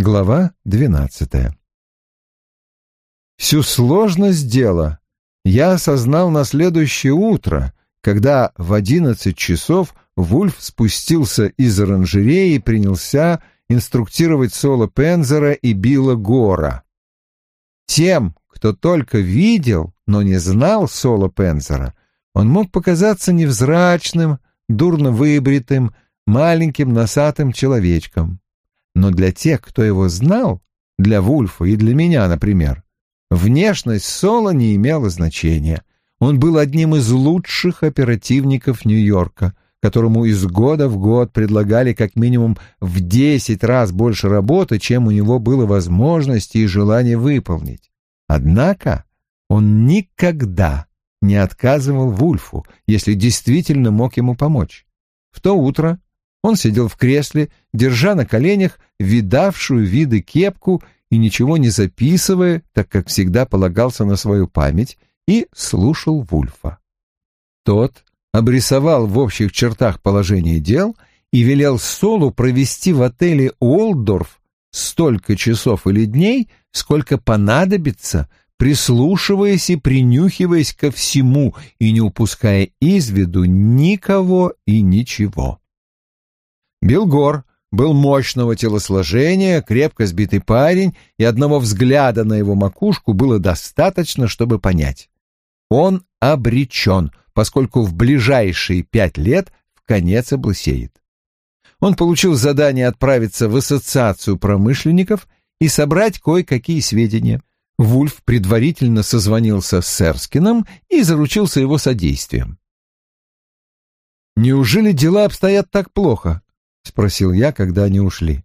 Глава двенадцатая Всю сложность дела я осознал на следующее утро, когда в одиннадцать часов Вульф спустился из оранжереи и принялся инструктировать Соло Пензера и Билла Гора. Тем, кто только видел, но не знал Соло Пензера, он мог показаться невзрачным, дурно выбритым, маленьким носатым человечком. Но для тех, кто его знал, для Вульфа и для меня, например, внешность Соло не имела значения. Он был одним из лучших оперативников Нью-Йорка, которому из года в год предлагали как минимум в десять раз больше работы, чем у него было возможности и желания выполнить. Однако он никогда не отказывал Вульфу, если действительно мог ему помочь. В то утро он сидел в кресле, держа на коленях видавшую виды кепку и ничего не записывая, так как всегда полагался на свою память, и слушал Вульфа. Тот обрисовал в общих чертах положение дел и велел Солу провести в отеле Уолдорф столько часов или дней, сколько понадобится, прислушиваясь и принюхиваясь ко всему и не упуская из виду никого и ничего. Билгор был мощного телосложения, крепко сбитый парень, и одного взгляда на его макушку было достаточно, чтобы понять. Он обречен, поскольку в ближайшие пять лет в конец облысеет. Он получил задание отправиться в ассоциацию промышленников и собрать кое-какие сведения. Вульф предварительно созвонился с Серскиным и заручился его содействием. «Неужели дела обстоят так плохо?» — спросил я, когда они ушли.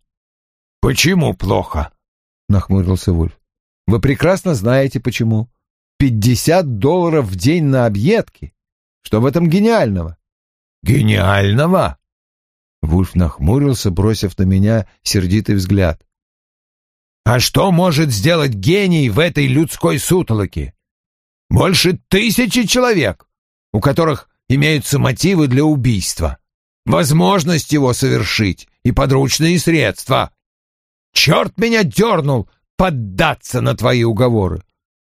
«Почему плохо?» — нахмурился Вульф. «Вы прекрасно знаете, почему. Пятьдесят долларов в день на объедки. Что в этом гениального?» «Гениального?» Вульф нахмурился, бросив на меня сердитый взгляд. А что может сделать гений в этой людской сутолоке? Больше тысячи человек, у которых имеются мотивы для убийства, возможность его совершить и подручные средства. Черт меня дернул поддаться на твои уговоры.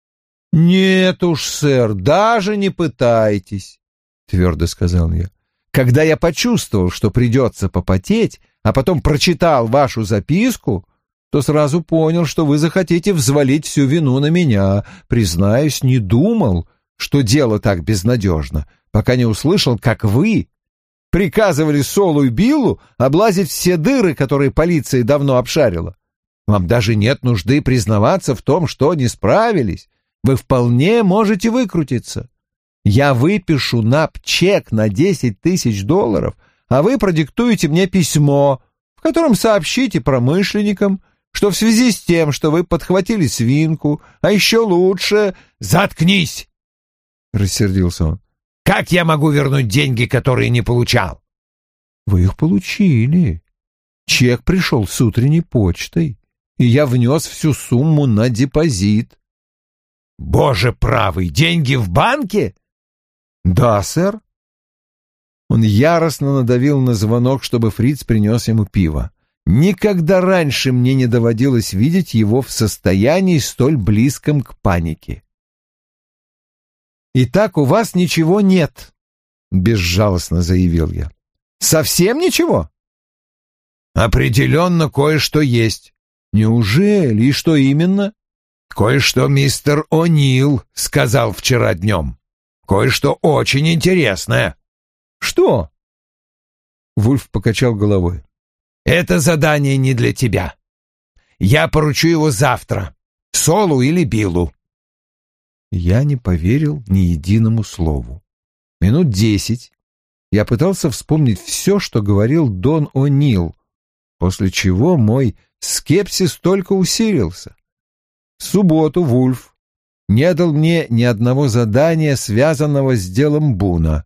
— Нет уж, сэр, даже не пытайтесь, — твердо сказал я. Когда я почувствовал, что придется попотеть, а потом прочитал вашу записку, то сразу понял, что вы захотите взвалить всю вину на меня. Признаюсь, не думал, что дело так безнадежно, пока не услышал, как вы приказывали Солу и Биллу облазить все дыры, которые полиция давно обшарила. Вам даже нет нужды признаваться в том, что не справились. Вы вполне можете выкрутиться. Я выпишу НАП чек на десять тысяч долларов, а вы продиктуете мне письмо, в котором сообщите промышленникам, что в связи с тем, что вы подхватили свинку, а еще лучше... «Заткнись!» — рассердился он. «Как я могу вернуть деньги, которые не получал?» «Вы их получили. Чек пришел с утренней почтой, и я внес всю сумму на депозит». «Боже правый, деньги в банке?» «Да, сэр». Он яростно надавил на звонок, чтобы Фриц принес ему пиво. Никогда раньше мне не доводилось видеть его в состоянии столь близком к панике. «Итак, у вас ничего нет», — безжалостно заявил я. «Совсем ничего?» «Определенно кое-что есть». «Неужели? И что именно?» «Кое-что мистер О'Нил сказал вчера днем. Кое-что очень интересное». «Что?» Вульф покачал головой. Это задание не для тебя. Я поручу его завтра, Солу или Биллу. Я не поверил ни единому слову. Минут десять я пытался вспомнить все, что говорил Дон О'Нил, после чего мой скепсис только усилился. В субботу Вульф не дал мне ни одного задания, связанного с делом Буна,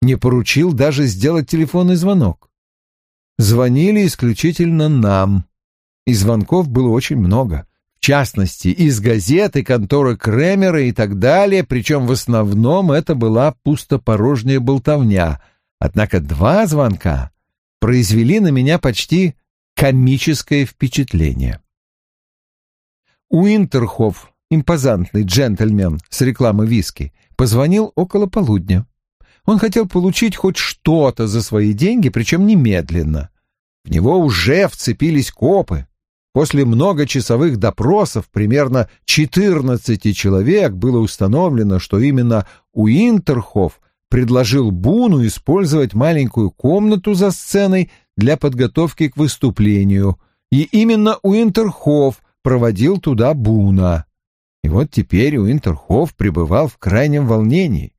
не поручил даже сделать телефонный звонок звонили исключительно нам. И звонков было очень много. В частности, из газеты, конторы Кремера и так далее, причем в основном это была пустопорожняя болтовня. Однако два звонка произвели на меня почти комическое впечатление. Уинтерхоф, импозантный джентльмен с рекламы виски, позвонил около полудня. Он хотел получить хоть что-то за свои деньги, причем немедленно. В него уже вцепились копы. После многочасовых допросов примерно 14 человек было установлено, что именно Уинтерхоф предложил Буну использовать маленькую комнату за сценой для подготовки к выступлению, и именно Уинтерхоф проводил туда Буна. И вот теперь Уинтерхоф пребывал в крайнем волнении.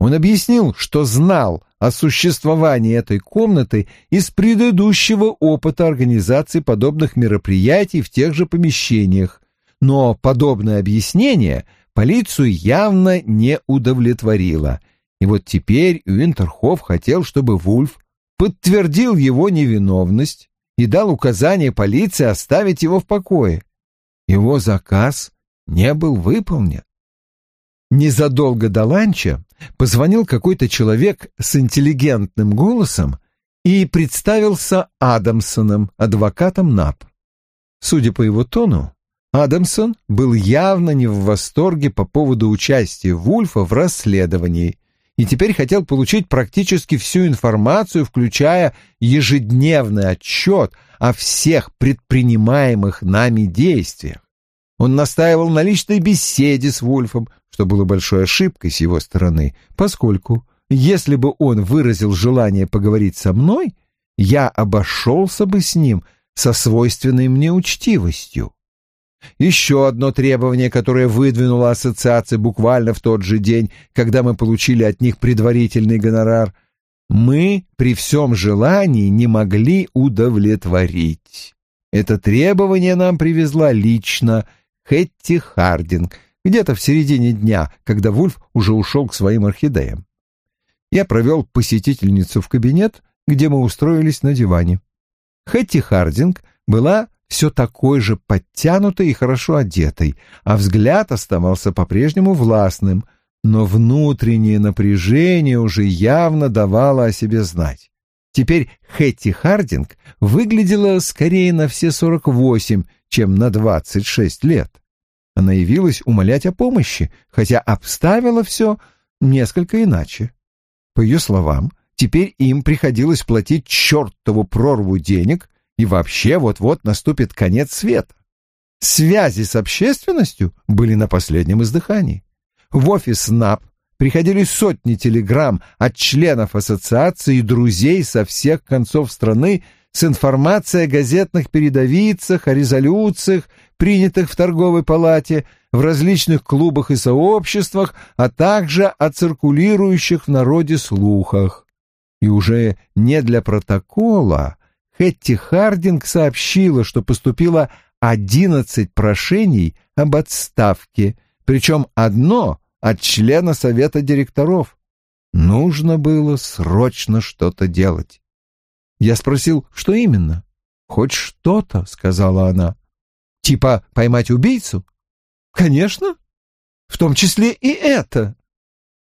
Он объяснил, что знал о существовании этой комнаты из предыдущего опыта организации подобных мероприятий в тех же помещениях, но подобное объяснение полицию явно не удовлетворило, и вот теперь Уинтерхоф хотел, чтобы Вульф подтвердил его невиновность и дал указание полиции оставить его в покое. Его заказ не был выполнен. Незадолго до ланча позвонил какой-то человек с интеллигентным голосом и представился Адамсоном, адвокатом НАП. Судя по его тону, Адамсон был явно не в восторге по поводу участия Вульфа в расследовании и теперь хотел получить практически всю информацию, включая ежедневный отчет о всех предпринимаемых нами действиях. Он настаивал на личной беседе с Вульфом, что было большой ошибкой с его стороны, поскольку, если бы он выразил желание поговорить со мной, я обошелся бы с ним со свойственной мне учтивостью. Еще одно требование, которое выдвинула ассоциация буквально в тот же день, когда мы получили от них предварительный гонорар, мы при всем желании не могли удовлетворить. Это требование нам привезла лично Хэтти Хардинг, где-то в середине дня, когда Вульф уже ушел к своим орхидеям. Я провел посетительницу в кабинет, где мы устроились на диване. Хэтти Хардинг была все такой же подтянутой и хорошо одетой, а взгляд оставался по-прежнему властным, но внутреннее напряжение уже явно давало о себе знать. Теперь Хэтти Хардинг выглядела скорее на все сорок восемь, чем на двадцать шесть лет. Она явилась умолять о помощи, хотя обставила все несколько иначе. По ее словам, теперь им приходилось платить чертову прорву денег, и вообще вот-вот наступит конец света. Связи с общественностью были на последнем издыхании. В офис НАП приходили сотни телеграмм от членов ассоциации и друзей со всех концов страны с информацией о газетных передовицах, о резолюциях, принятых в торговой палате, в различных клубах и сообществах, а также о циркулирующих в народе слухах. И уже не для протокола, Хэтти Хардинг сообщила, что поступило одиннадцать прошений об отставке, причем одно от члена совета директоров. Нужно было срочно что-то делать. Я спросил, что именно. «Хоть что-то», — сказала она. «Типа поймать убийцу?» «Конечно. В том числе и это».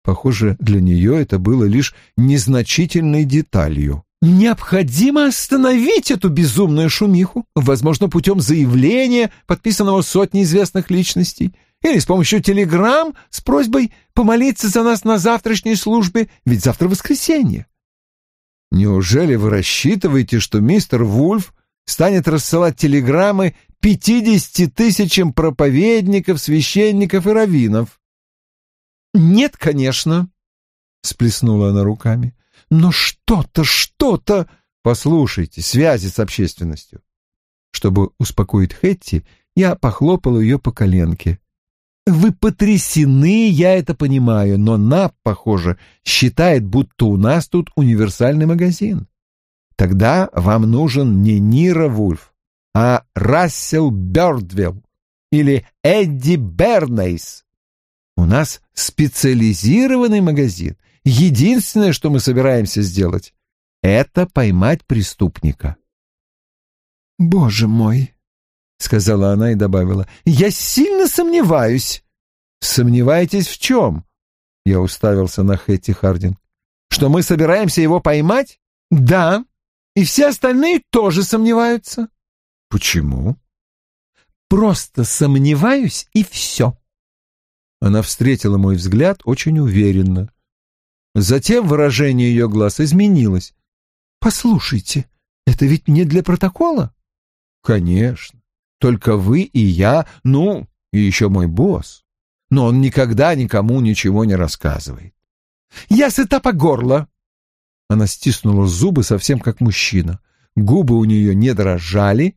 Похоже, для нее это было лишь незначительной деталью. Необходимо остановить эту безумную шумиху, возможно, путем заявления, подписанного сотней известных личностей, или с помощью телеграмм с просьбой помолиться за нас на завтрашней службе, ведь завтра воскресенье. Неужели вы рассчитываете, что мистер Вульф станет рассылать телеграммы пятидесяти тысячам проповедников, священников и раввинов? Нет, конечно, — сплеснула она руками. Но что-то, что-то... Послушайте, связи с общественностью. Чтобы успокоить Хэтти, я похлопал ее по коленке. Вы потрясены, я это понимаю, но НАП, похоже, считает, будто у нас тут универсальный магазин. Тогда вам нужен не Нира Вульф, а Рассел Бёрдвилл или Эдди Бернейс. У нас специализированный магазин, Единственное, что мы собираемся сделать, это поймать преступника. «Боже мой!» — сказала она и добавила. «Я сильно сомневаюсь». «Сомневаетесь в чем?» — я уставился на Хэтти Хардин. «Что мы собираемся его поймать?» «Да, и все остальные тоже сомневаются». «Почему?» Просто сомневаюсь, и все. Она встретила мой взгляд очень уверенно. Затем выражение ее глаз изменилось. «Послушайте, это ведь не для протокола?» «Конечно. Только вы и я, ну, и еще мой босс. Но он никогда никому ничего не рассказывает». «Я сыта по горло!» Она стиснула зубы совсем как мужчина. Губы у нее не дрожали.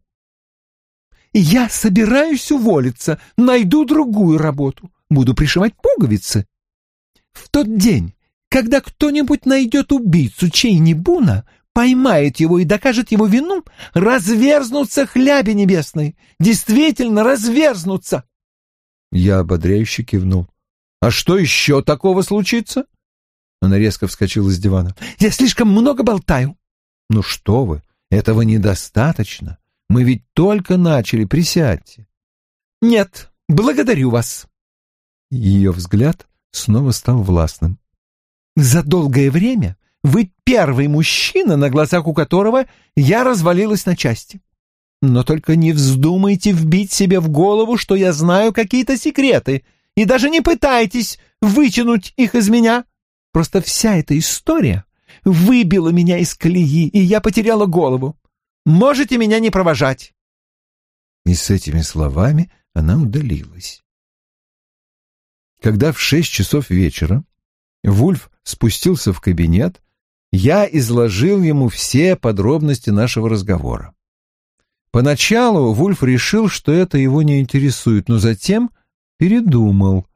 «Я собираюсь уволиться, найду другую работу, буду пришивать пуговицы. В тот день, когда кто-нибудь найдет убийцу Чейни Буна, поймает его и докажет его вину, разверзнутся хляби небесные, действительно разверзнутся. Я ободряюще кивнул. А что еще такого случится? Она резко вскочила с дивана. Я слишком много болтаю. Ну что вы, этого недостаточно. Мы ведь только начали, присядьте. Нет, благодарю вас. Ее взгляд снова стал властным. За долгое время вы первый мужчина, на глазах у которого я развалилась на части. Но только не вздумайте вбить себе в голову, что я знаю какие-то секреты, и даже не пытайтесь вытянуть их из меня. Просто вся эта история выбила меня из колеи, и я потеряла голову. Можете меня не провожать. И с этими словами она удалилась. Когда в шесть часов вечера Вульф спустился в кабинет, я изложил ему все подробности нашего разговора. Поначалу Вульф решил, что это его не интересует, но затем передумал.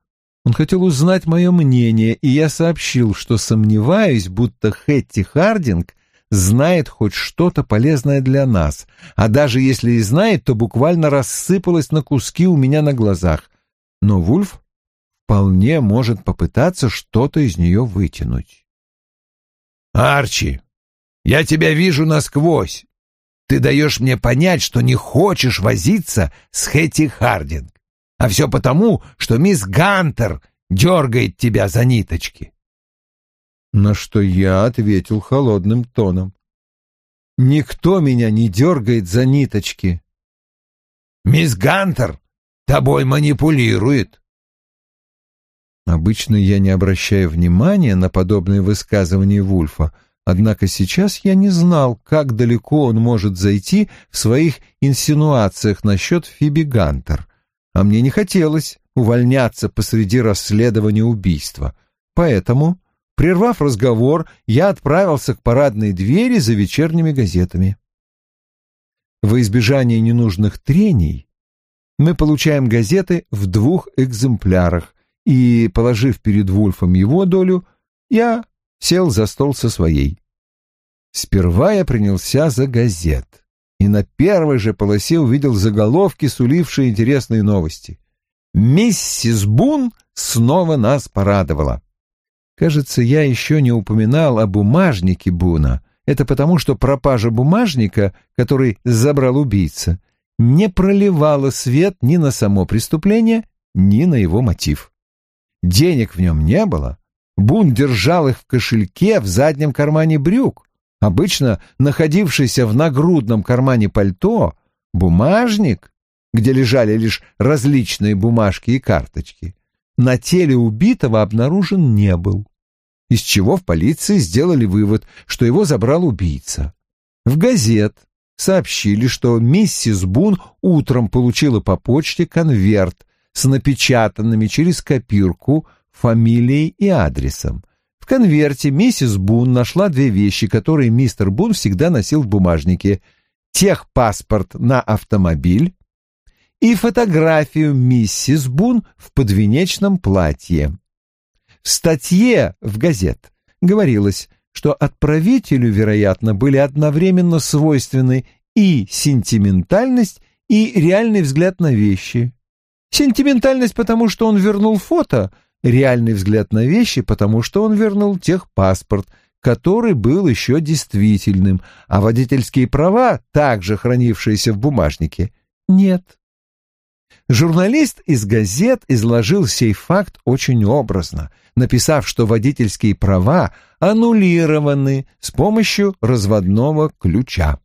Он хотел узнать мое мнение, и я сообщил, что сомневаюсь, будто Хэтти Хардинг знает хоть что-то полезное для нас, а даже если и знает, то буквально рассыпалась на куски у меня на глазах. Но Вульф вполне может попытаться что-то из нее вытянуть. «Арчи, я тебя вижу насквозь. Ты даешь мне понять, что не хочешь возиться с Хэти Хардинг. А все потому, что мисс Гантер дергает тебя за ниточки». На что я ответил холодным тоном. «Никто меня не дергает за ниточки». «Мисс Гантер тобой манипулирует. Обычно я не обращаю внимания на подобные высказывания Вульфа, однако сейчас я не знал, как далеко он может зайти в своих инсинуациях насчет Фиби Гантер, а мне не хотелось увольняться посреди расследования убийства. Поэтому, прервав разговор, я отправился к парадной двери за вечерними газетами. Во избежание ненужных трений мы получаем газеты в двух экземплярах, и, положив перед Вульфом его долю, я сел за стол со своей. Сперва я принялся за газет, и на первой же полосе увидел заголовки, сулившие интересные новости. «Миссис Бун снова нас порадовала». Кажется, я еще не упоминал о бумажнике Буна. Это потому, что пропажа бумажника, который забрал убийца, не проливала свет ни на само преступление, ни на его мотив. Денег в нем не было. Бун держал их в кошельке в заднем кармане брюк, обычно находившийся в нагрудном кармане пальто, бумажник, где лежали лишь различные бумажки и карточки, на теле убитого обнаружен не был, из чего в полиции сделали вывод, что его забрал убийца. В газет сообщили, что миссис Бун утром получила по почте конверт с напечатанными через копирку фамилией и адресом. В конверте миссис Бун нашла две вещи, которые мистер Бун всегда носил в бумажнике. Техпаспорт на автомобиль и фотографию миссис Бун в подвенечном платье. В статье в газет говорилось, что отправителю, вероятно, были одновременно свойственны и сентиментальность, и реальный взгляд на вещи. Сентиментальность, потому что он вернул фото, реальный взгляд на вещи, потому что он вернул техпаспорт, который был еще действительным, а водительские права, также хранившиеся в бумажнике, нет. Журналист из газет изложил сей факт очень образно, написав, что водительские права аннулированы с помощью разводного ключа.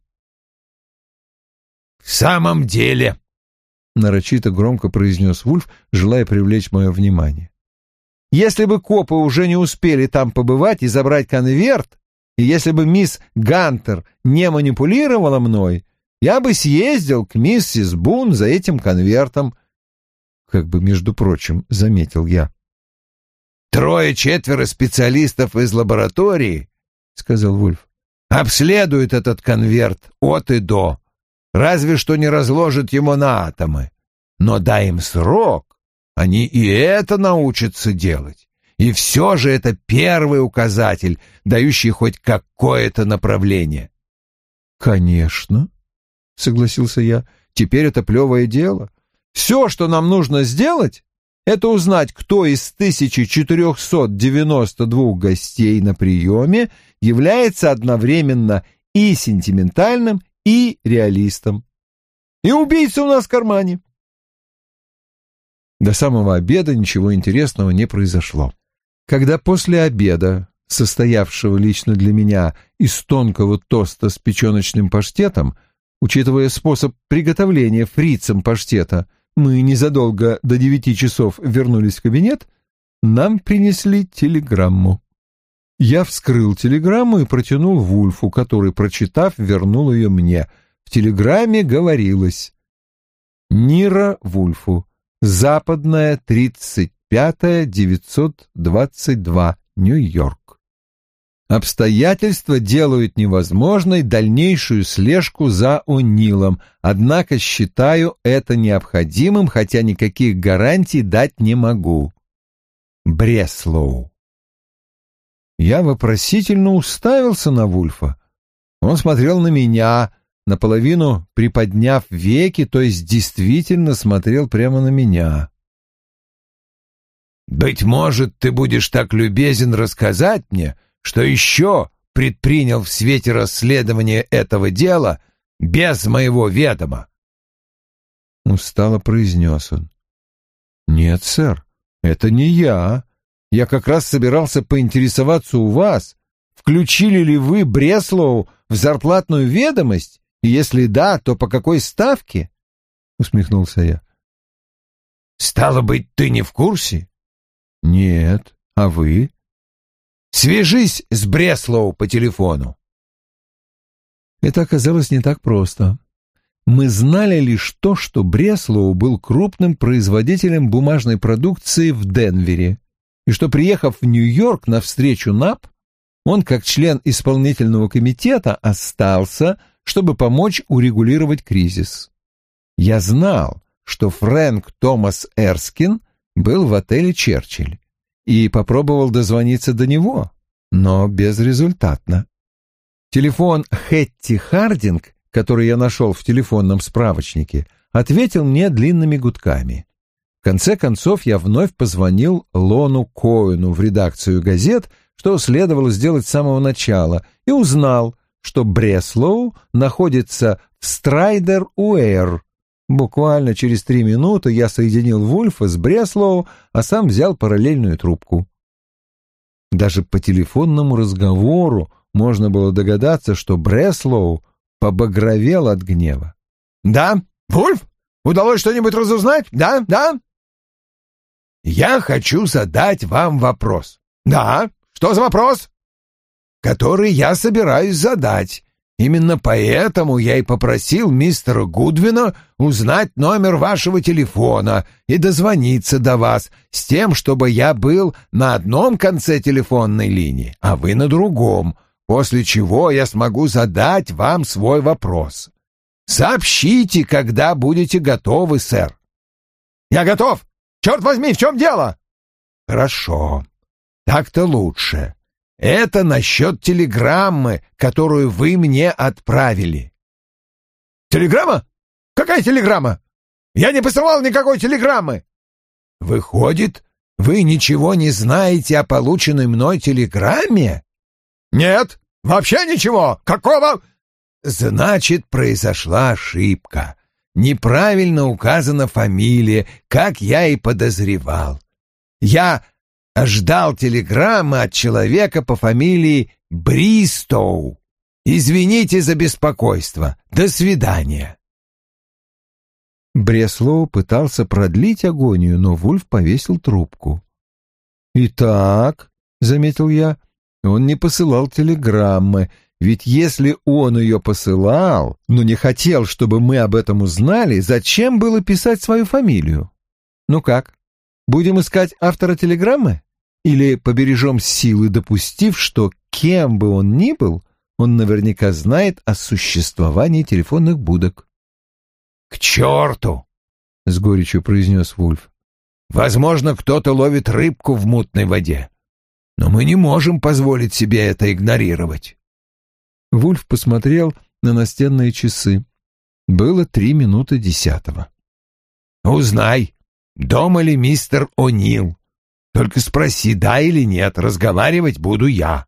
«В самом деле», — нарочито громко произнес Вульф, желая привлечь мое внимание. «Если бы копы уже не успели там побывать и забрать конверт, и если бы мисс Гантер не манипулировала мной, я бы съездил к миссис Бун за этим конвертом», — как бы, между прочим, заметил я. «Трое-четверо специалистов из лаборатории», — сказал Вульф, — «обследуют этот конверт от и до разве что не разложат его на атомы. Но дай им срок, они и это научатся делать. И все же это первый указатель, дающий хоть какое-то направление. «Конечно», — согласился я, — «теперь это плевое дело. Все, что нам нужно сделать, это узнать, кто из 1492 гостей на приеме является одновременно и сентиментальным, и реалистом. И убийца у нас в кармане. До самого обеда ничего интересного не произошло. Когда после обеда, состоявшего лично для меня из тонкого тоста с печеночным паштетом, учитывая способ приготовления фрицем паштета, мы незадолго до девяти часов вернулись в кабинет, нам принесли телеграмму. Я вскрыл телеграмму и протянул Вульфу, который, прочитав, вернул ее мне. В телеграмме говорилось «Нира Вульфу, Западная, 35 922, Нью-Йорк. Обстоятельства делают невозможной дальнейшую слежку за О'Нилом, однако считаю это необходимым, хотя никаких гарантий дать не могу. Бреслоу. Я вопросительно уставился на Вульфа. Он смотрел на меня, наполовину приподняв веки, то есть действительно смотрел прямо на меня. «Быть может, ты будешь так любезен рассказать мне, что еще предпринял в свете расследования этого дела без моего ведома?» Устало произнес он. «Нет, сэр, это не я. Я как раз собирался поинтересоваться у вас, включили ли вы Бреслоу в зарплатную ведомость, и если да, то по какой ставке?» — усмехнулся я. «Стало быть, ты не в курсе?» «Нет. А вы?» «Свяжись с Бреслоу по телефону». Это оказалось не так просто. Мы знали лишь то, что Бреслоу был крупным производителем бумажной продукции в Денвере и что, приехав в Нью-Йорк на встречу НАП, он, как член исполнительного комитета, остался, чтобы помочь урегулировать кризис. Я знал, что Фрэнк Томас Эрскин был в отеле «Черчилль» и попробовал дозвониться до него, но безрезультатно. Телефон Хетти Хардинг, который я нашел в телефонном справочнике, ответил мне длинными гудками. В конце концов я вновь позвонил Лону Коэну в редакцию «Газетт», что следовало сделать с самого начала, и узнал, что Бреслоу находится в Страйдер-Уэйр. Буквально через три минуты я соединил Вульфа с Бреслоу, а сам взял параллельную трубку. Даже по телефонному разговору можно было догадаться, что Бреслоу побагровел от гнева. «Да, Вульф? Удалось что-нибудь разузнать? Да, да?» Я хочу задать вам вопрос. Да, что за вопрос? Который я собираюсь задать. Именно поэтому я и попросил мистера Гудвина узнать номер вашего телефона и дозвониться до вас с тем, чтобы я был на одном конце телефонной линии, а вы на другом, после чего я смогу задать вам свой вопрос. Сообщите, когда будете готовы, сэр. Я готов, Черт возьми, в чем дело? Хорошо. Так-то лучше. Это насчет телеграммы, которую вы мне отправили. Телеграмма? Какая телеграмма? Я не посылал никакой телеграммы. Выходит, вы ничего не знаете о полученной мной телеграмме? Нет, вообще ничего. Какого? Значит, произошла ошибка неправильно указана фамилия, как я и подозревал. Я ждал телеграммы от человека по фамилии Бристоу. Извините за беспокойство. До свидания. Бреслоу пытался продлить агонию, но Вульф повесил трубку. «Итак», — заметил я, — «он не посылал телеграммы, ведь если он ее посылал, но не хотел, чтобы мы об этом узнали, зачем было писать свою фамилию? Ну как, будем искать автора телеграммы? Или побережем силы, допустив, что кем бы он ни был, он наверняка знает о существовании телефонных будок?» «К черту!» — с горечью произнес Вульф. «Возможно, кто-то ловит рыбку в мутной воде, но мы не можем позволить себе это игнорировать». Вульф посмотрел на настенные часы. Было три минуты десятого. «Узнай, дома ли мистер О'Нил. Только спроси, да или нет, разговаривать буду я».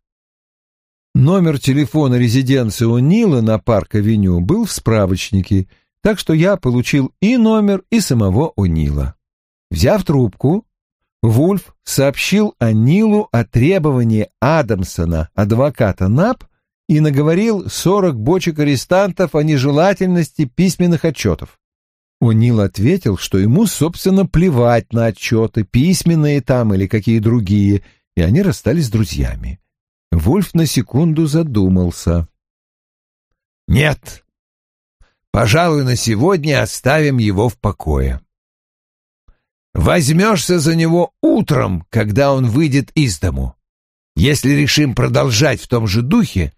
Номер телефона резиденции О'Нила на Парк-авеню был в справочнике — так что я получил и номер, и самого О'Нила. Взяв трубку, Вульф сообщил О'Нилу о требовании Адамсона, адвоката НАП, и наговорил сорок бочек арестантов о нежелательности письменных отчетов. О'Нил ответил, что ему, собственно, плевать на отчеты, письменные там или какие другие, и они расстались с друзьями. Вульф на секунду задумался. «Нет, Пожалуй, на сегодня оставим его в покое. Возьмешься за него утром, когда он выйдет из дому. Если решим продолжать в том же духе,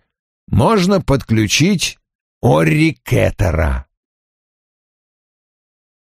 можно подключить Орри Кеттера.